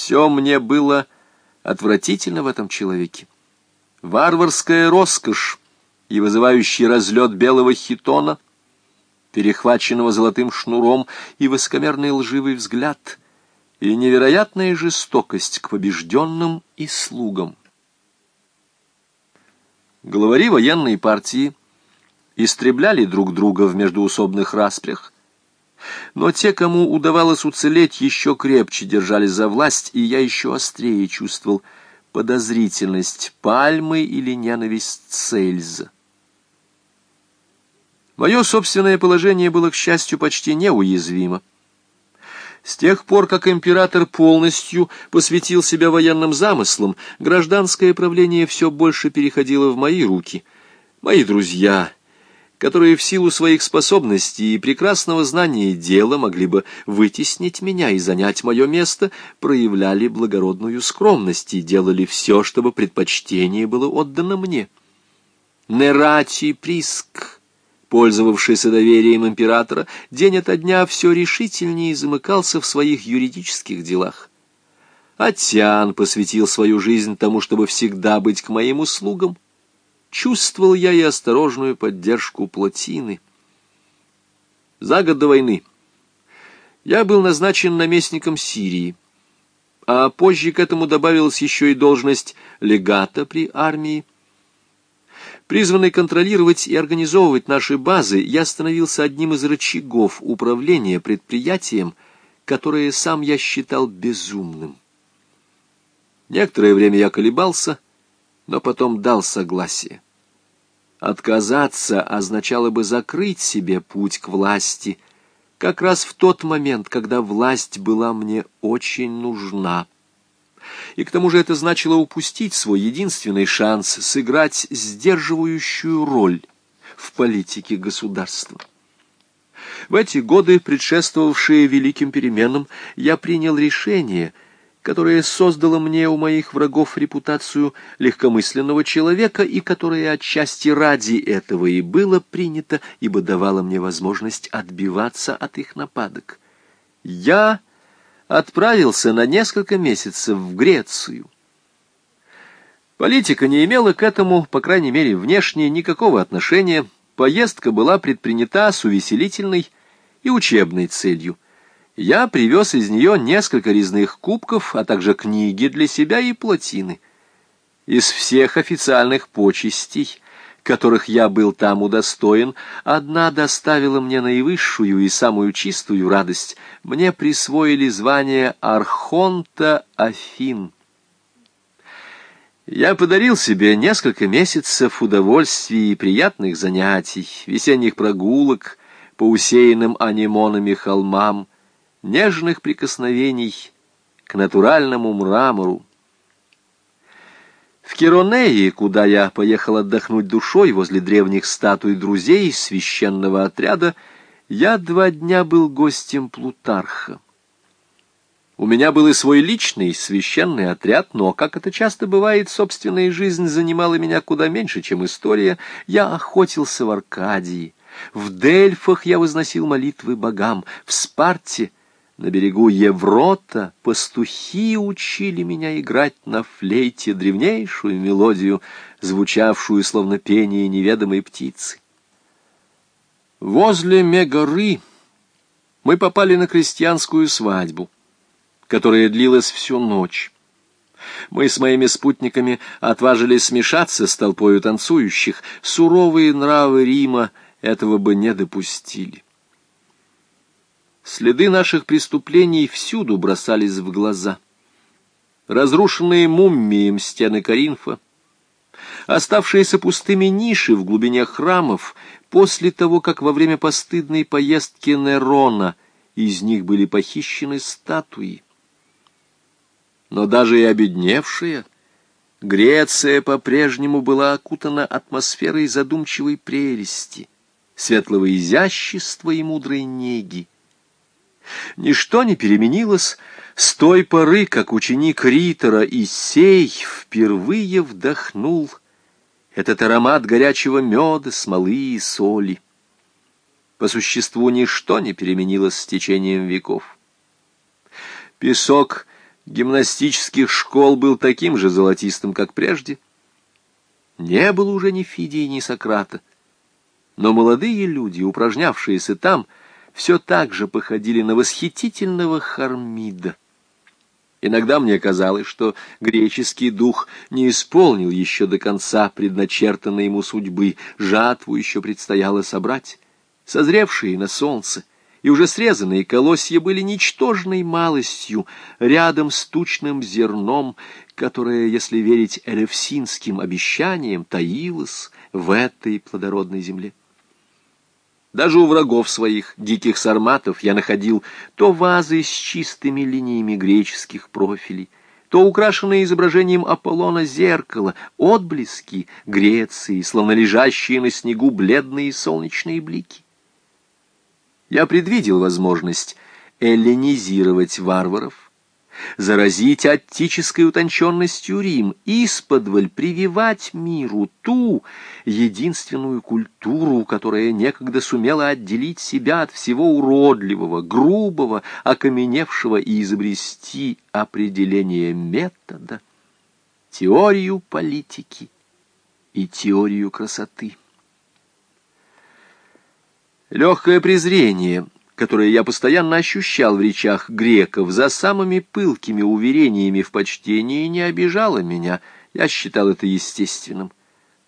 Все мне было отвратительно в этом человеке. Варварская роскошь и вызывающий разлет белого хитона, перехваченного золотым шнуром, и высокомерный лживый взгляд, и невероятная жестокость к побежденным и слугам. Главари военной партии истребляли друг друга в междуусобных распрях, но те, кому удавалось уцелеть, еще крепче держались за власть, и я еще острее чувствовал подозрительность Пальмы или ненависть Цельза. Мое собственное положение было, к счастью, почти неуязвимо. С тех пор, как император полностью посвятил себя военным замыслам, гражданское правление все больше переходило в мои руки. Мои друзья, которые в силу своих способностей и прекрасного знания дела могли бы вытеснить меня и занять мое место, проявляли благородную скромность и делали все, чтобы предпочтение было отдано мне. Нерати Приск пользовавшийся доверием императора, день ото дня все решительнее замыкался в своих юридических делах. Атьян посвятил свою жизнь тому, чтобы всегда быть к моим услугам. Чувствовал я и осторожную поддержку плотины. За год до войны я был назначен наместником Сирии, а позже к этому добавилась еще и должность легата при армии, Призванный контролировать и организовывать наши базы, я становился одним из рычагов управления предприятием, которое сам я считал безумным. Некоторое время я колебался, но потом дал согласие. Отказаться означало бы закрыть себе путь к власти, как раз в тот момент, когда власть была мне очень нужна и к тому же это значило упустить свой единственный шанс сыграть сдерживающую роль в политике государства. В эти годы, предшествовавшие великим переменам, я принял решение, которое создало мне у моих врагов репутацию легкомысленного человека и которое отчасти ради этого и было принято, ибо давало мне возможность отбиваться от их нападок. Я отправился на несколько месяцев в Грецию. Политика не имела к этому, по крайней мере, внешне никакого отношения. Поездка была предпринята с увеселительной и учебной целью. Я привез из нее несколько резных кубков, а также книги для себя и плотины. Из всех официальных почестей которых я был там удостоен, одна доставила мне наивысшую и самую чистую радость. Мне присвоили звание Архонта Афин. Я подарил себе несколько месяцев удовольствий и приятных занятий, весенних прогулок по усеянным анемонами холмам, нежных прикосновений к натуральному мрамору, в Керонеи, куда я поехал отдохнуть душой возле древних статуй друзей священного отряда, я два дня был гостем Плутарха. У меня был и свой личный священный отряд, но, как это часто бывает, собственная жизнь занимала меня куда меньше, чем история. Я охотился в Аркадии. В Дельфах я возносил молитвы богам, в Спарте — на берегу Еврота пастухи учили меня играть на флейте древнейшую мелодию, звучавшую словно пение неведомой птицы. Возле Мегоры мы попали на крестьянскую свадьбу, которая длилась всю ночь. Мы с моими спутниками отважились смешаться с толпою танцующих. Суровые нравы Рима этого бы не допустили. Следы наших преступлений всюду бросались в глаза. Разрушенные мумием стены Каринфа, оставшиеся пустыми ниши в глубине храмов, после того, как во время постыдной поездки Нерона из них были похищены статуи. Но даже и обедневшая, Греция по-прежнему была окутана атмосферой задумчивой прелести, светлого изящества и мудрой неги. Ничто не переменилось с той поры, как ученик Ритора Исей впервые вдохнул этот аромат горячего меда, смолы и соли. По существу ничто не переменилось с течением веков. Песок гимнастических школ был таким же золотистым, как прежде. Не было уже ни Фидии, ни Сократа. Но молодые люди, упражнявшиеся там, все так же походили на восхитительного Хармида. Иногда мне казалось, что греческий дух не исполнил еще до конца предначертанной ему судьбы, жатву еще предстояло собрать. Созревшие на солнце и уже срезанные колосья были ничтожной малостью рядом с тучным зерном, которое, если верить элевсинским обещаниям, таилось в этой плодородной земле. Даже у врагов своих, диких сарматов, я находил то вазы с чистыми линиями греческих профилей, то украшенные изображением Аполлона зеркало, отблески Греции, словно лежащие на снегу бледные солнечные блики. Я предвидел возможность эллинизировать варваров, заразить аттической утонченностью Рим, исподволь прививать миру ту единственную культуру, которая некогда сумела отделить себя от всего уродливого, грубого, окаменевшего и изобрести определение метода, теорию политики и теорию красоты. Легкое презрение — которое я постоянно ощущал в речах греков, за самыми пылкими уверениями в почтении не обижало меня, я считал это естественным.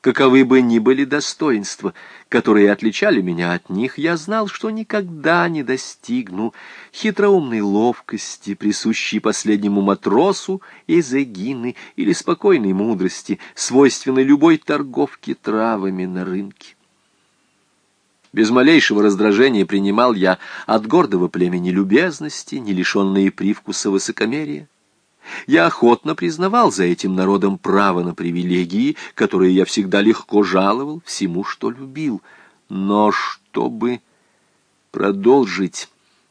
Каковы бы ни были достоинства, которые отличали меня от них, я знал, что никогда не достигну хитроумной ловкости, присущей последнему матросу из Эгины, или спокойной мудрости, свойственной любой торговке травами на рынке. Без малейшего раздражения принимал я от гордого племени любезности, не лишенные привкуса высокомерия. Я охотно признавал за этим народом право на привилегии, которые я всегда легко жаловал всему, что любил. Но чтобы продолжить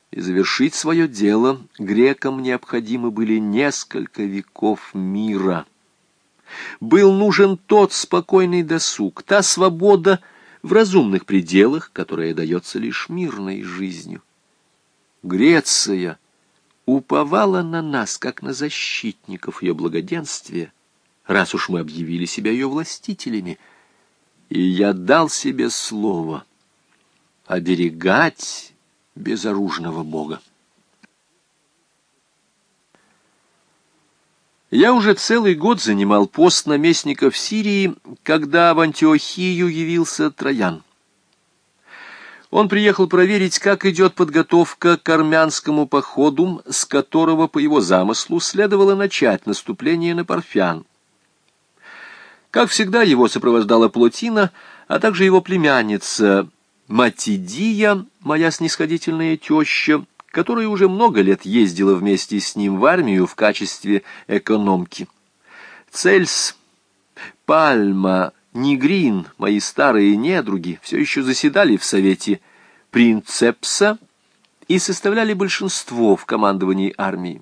и завершить свое дело, грекам необходимы были несколько веков мира. Был нужен тот спокойный досуг, та свобода, в разумных пределах, которая дается лишь мирной жизнью. Греция уповала на нас, как на защитников ее благоденствия, раз уж мы объявили себя ее властителями, и я дал себе слово оберегать безоружного Бога. Я уже целый год занимал пост наместника в Сирии, когда в Антиохию явился Троян. Он приехал проверить, как идет подготовка к армянскому походу, с которого, по его замыслу, следовало начать наступление на Парфян. Как всегда, его сопровождала Плотина, а также его племянница Матидия, моя снисходительная теща, которая уже много лет ездила вместе с ним в армию в качестве экономки. Цельс, Пальма, Нигрин, мои старые недруги, все еще заседали в совете принцепса и составляли большинство в командовании армии.